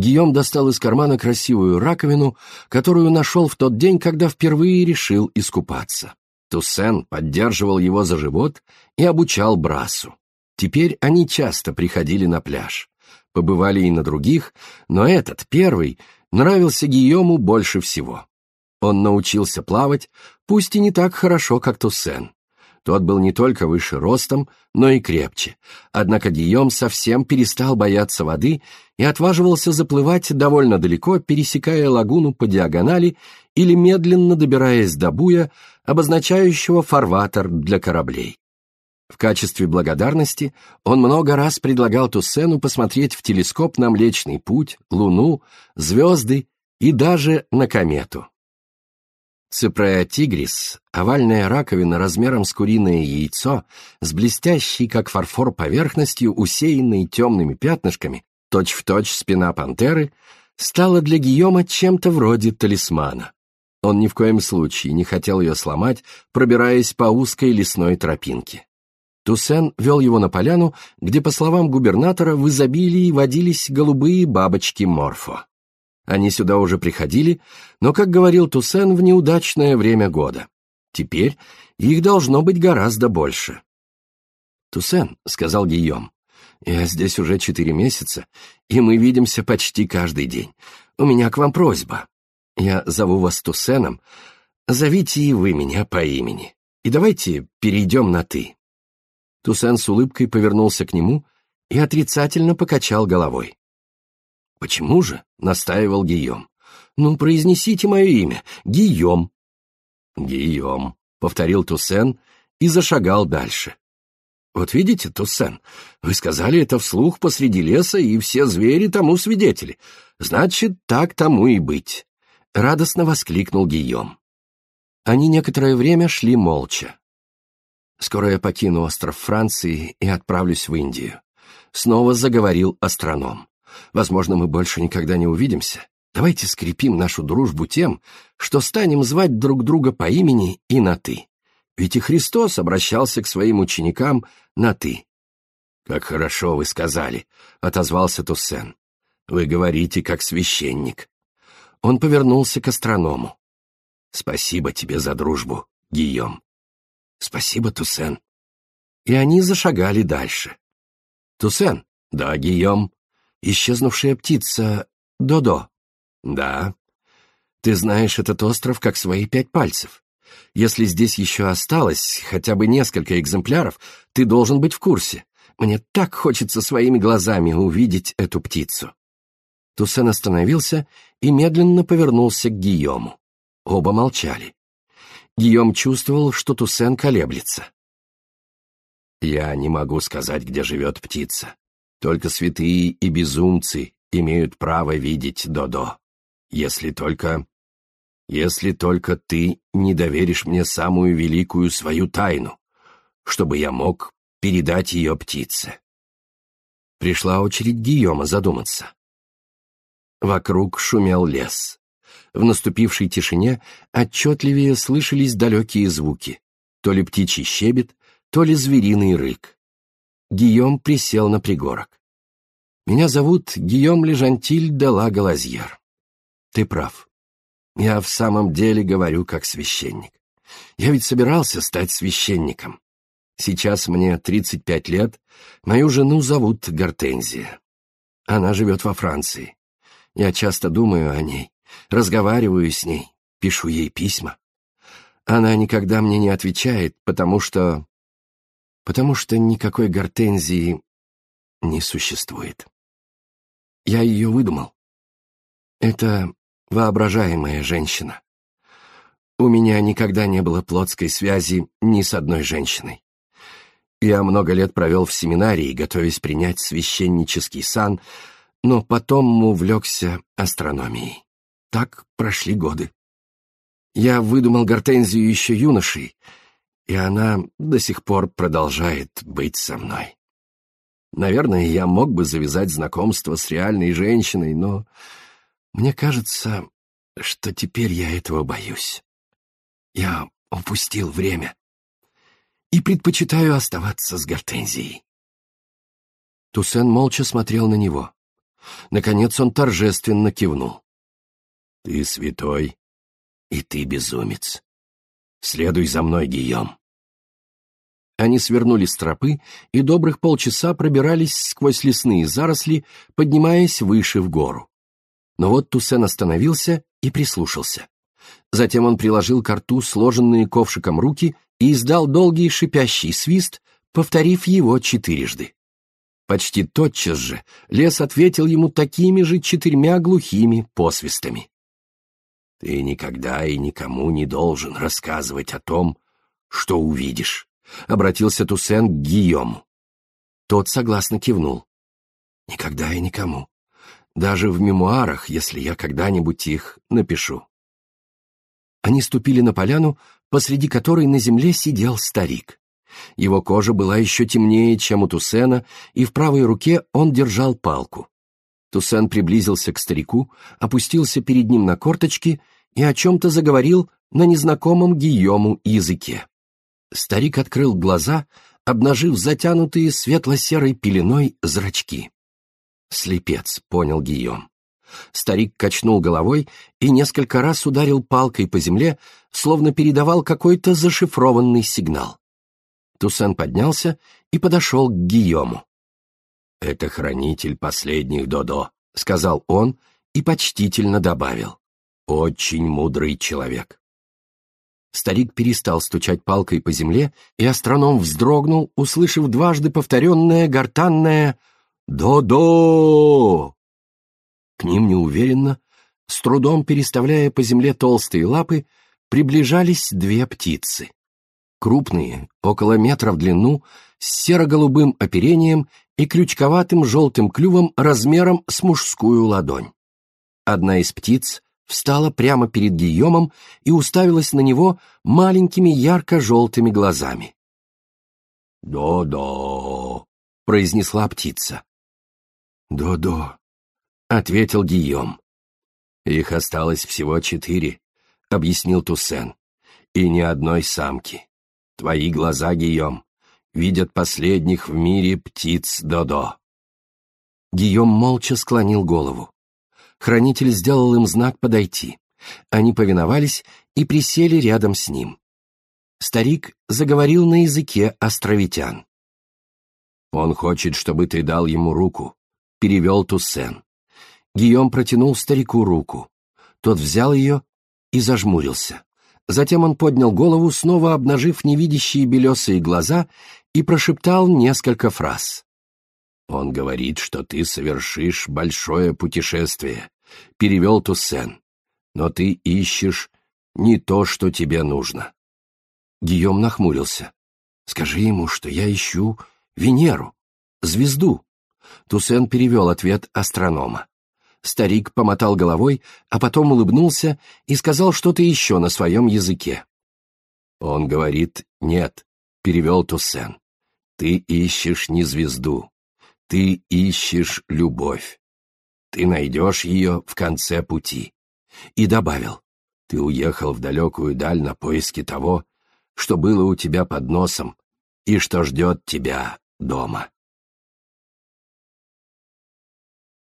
Гийом достал из кармана красивую раковину, которую нашел в тот день, когда впервые решил искупаться. Туссен поддерживал его за живот и обучал брасу. Теперь они часто приходили на пляж. Побывали и на других, но этот, первый, нравился Гийому больше всего. Он научился плавать, пусть и не так хорошо, как Туссен. Тот был не только выше ростом, но и крепче. Однако Гийом совсем перестал бояться воды и отваживался заплывать довольно далеко, пересекая лагуну по диагонали или медленно добираясь до буя, обозначающего фарватер для кораблей. В качестве благодарности он много раз предлагал Туссену посмотреть в телескоп на Млечный Путь, Луну, звезды и даже на комету. Ципрея тигрис, овальная раковина размером с куриное яйцо, с блестящей, как фарфор, поверхностью, усеянной темными пятнышками, точь-в-точь точь спина пантеры, стала для Гийома чем-то вроде талисмана. Он ни в коем случае не хотел ее сломать, пробираясь по узкой лесной тропинке. Туссен вел его на поляну, где, по словам губернатора, в изобилии водились голубые бабочки морфо. Они сюда уже приходили, но, как говорил Туссен, в неудачное время года. Теперь их должно быть гораздо больше. «Туссен», — сказал Гийом, — «я здесь уже четыре месяца, и мы видимся почти каждый день. У меня к вам просьба. Я зову вас Туссеном, зовите и вы меня по имени. И давайте перейдем на «ты». Туссен с улыбкой повернулся к нему и отрицательно покачал головой. «Почему же?» — настаивал Гийом. «Ну, произнесите мое имя. Гийом». «Гийом», — повторил Туссен и зашагал дальше. «Вот видите, Туссен, вы сказали это вслух посреди леса, и все звери тому свидетели. Значит, так тому и быть», — радостно воскликнул Гийом. Они некоторое время шли молча. «Скоро я покину остров Франции и отправлюсь в Индию», — снова заговорил астроном. Возможно, мы больше никогда не увидимся. Давайте скрепим нашу дружбу тем, что станем звать друг друга по имени и на «ты». Ведь и Христос обращался к своим ученикам на «ты». «Как хорошо вы сказали», — отозвался Туссен. «Вы говорите, как священник». Он повернулся к астроному. «Спасибо тебе за дружбу, Гийом». «Спасибо, Туссен». И они зашагали дальше. «Туссен?» «Да, Гийом». Исчезнувшая птица Додо. Да. Ты знаешь этот остров как свои пять пальцев. Если здесь еще осталось хотя бы несколько экземпляров, ты должен быть в курсе. Мне так хочется своими глазами увидеть эту птицу. Туссен остановился и медленно повернулся к Гийому. Оба молчали. Гийом чувствовал, что Туссен колеблется. «Я не могу сказать, где живет птица. Только святые и безумцы имеют право видеть Додо. Если только... Если только ты не доверишь мне самую великую свою тайну, чтобы я мог передать ее птице. Пришла очередь Гийома задуматься. Вокруг шумел лес. В наступившей тишине отчетливее слышались далекие звуки, то ли птичий щебет, то ли звериный рык. Гийом присел на пригорок. «Меня зовут Гийом Лежантиль де ла Галазьер. Ты прав. Я в самом деле говорю как священник. Я ведь собирался стать священником. Сейчас мне 35 лет, мою жену зовут Гортензия. Она живет во Франции. Я часто думаю о ней, разговариваю с ней, пишу ей письма. Она никогда мне не отвечает, потому что потому что никакой гортензии не существует. Я ее выдумал. Это воображаемая женщина. У меня никогда не было плотской связи ни с одной женщиной. Я много лет провел в семинарии, готовясь принять священнический сан, но потом увлекся астрономией. Так прошли годы. Я выдумал гортензию еще юношей, и она до сих пор продолжает быть со мной. Наверное, я мог бы завязать знакомство с реальной женщиной, но мне кажется, что теперь я этого боюсь. Я упустил время и предпочитаю оставаться с Гортензией. Туссен молча смотрел на него. Наконец он торжественно кивнул. «Ты святой, и ты безумец. Следуй за мной, Гийом». Они свернули с тропы и добрых полчаса пробирались сквозь лесные заросли, поднимаясь выше в гору. Но вот Туссен остановился и прислушался. Затем он приложил к рту сложенные ковшиком руки и издал долгий шипящий свист, повторив его четырежды. Почти тотчас же лес ответил ему такими же четырьмя глухими посвистами. «Ты никогда и никому не должен рассказывать о том, что увидишь», — обратился Туссен к Гийому. Тот согласно кивнул. «Никогда и никому. Даже в мемуарах, если я когда-нибудь их напишу». Они ступили на поляну, посреди которой на земле сидел старик. Его кожа была еще темнее, чем у Тусена, и в правой руке он держал палку. Тусен приблизился к старику, опустился перед ним на корточки и о чем-то заговорил на незнакомом Гийому языке. Старик открыл глаза, обнажив затянутые светло-серой пеленой зрачки. «Слепец», — понял Гийом. Старик качнул головой и несколько раз ударил палкой по земле, словно передавал какой-то зашифрованный сигнал. Туссен поднялся и подошел к Гийому. «Это хранитель последних Додо», — сказал он и почтительно добавил. «Очень мудрый человек». Старик перестал стучать палкой по земле, и астроном вздрогнул, услышав дважды повторенное гортанное «До-до!». К ним неуверенно, с трудом переставляя по земле толстые лапы, приближались две птицы. Крупные, около метра в длину, с серо-голубым оперением и крючковатым желтым клювом размером с мужскую ладонь. Одна из птиц встала прямо перед Гийомом и уставилась на него маленькими ярко-желтыми глазами. «До-до», — произнесла птица. «До-до», — ответил Гийом. «Их осталось всего четыре», — объяснил Туссен, — «и ни одной самки. Твои глаза, Гийом, видят последних в мире птиц Додо». Гийом молча склонил голову. Хранитель сделал им знак подойти. Они повиновались и присели рядом с ним. Старик заговорил на языке островитян. «Он хочет, чтобы ты дал ему руку», — перевел Туссен. Гийом протянул старику руку. Тот взял ее и зажмурился. Затем он поднял голову, снова обнажив невидящие белесые глаза, и прошептал несколько фраз. «Он говорит, что ты совершишь большое путешествие», — перевел Туссен. «Но ты ищешь не то, что тебе нужно». Гийом нахмурился. «Скажи ему, что я ищу Венеру, звезду». Туссен перевел ответ астронома. Старик помотал головой, а потом улыбнулся и сказал что-то еще на своем языке. «Он говорит, нет», — перевел Туссен. «Ты ищешь не звезду, ты ищешь любовь. Ты найдешь ее в конце пути». И добавил, «Ты уехал в далекую даль на поиски того, что было у тебя под носом и что ждет тебя дома».